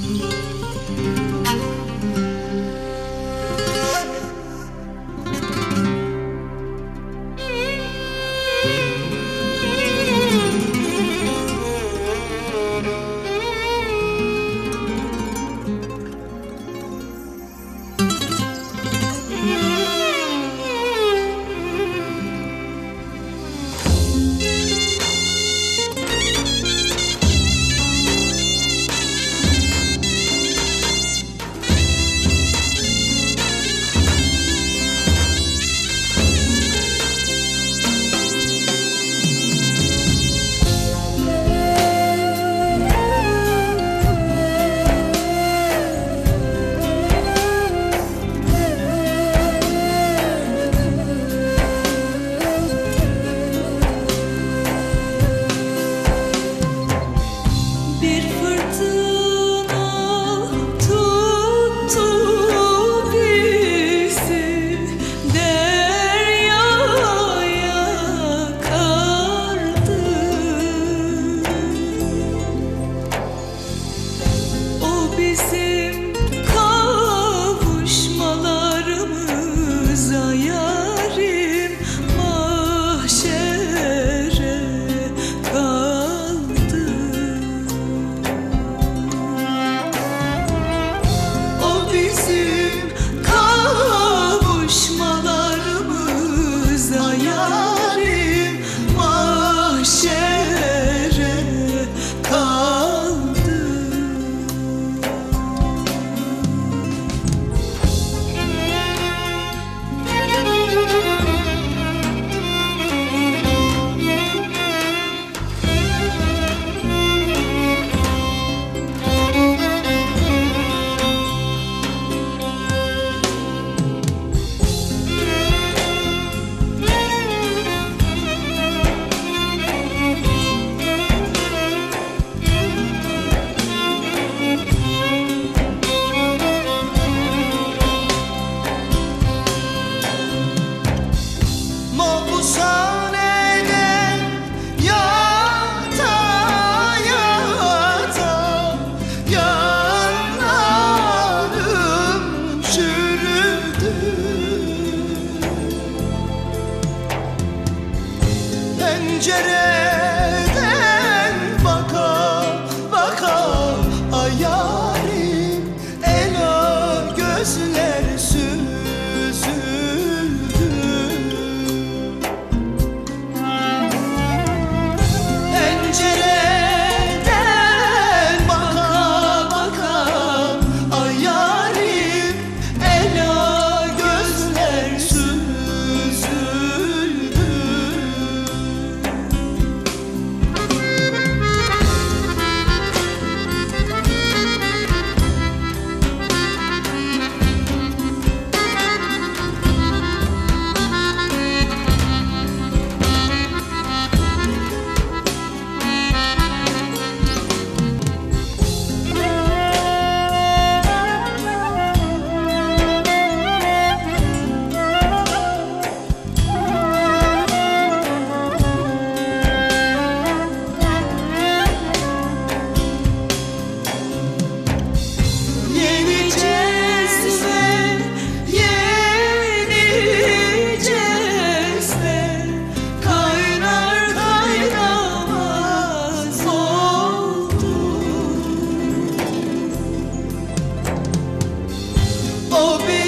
Bir Oh,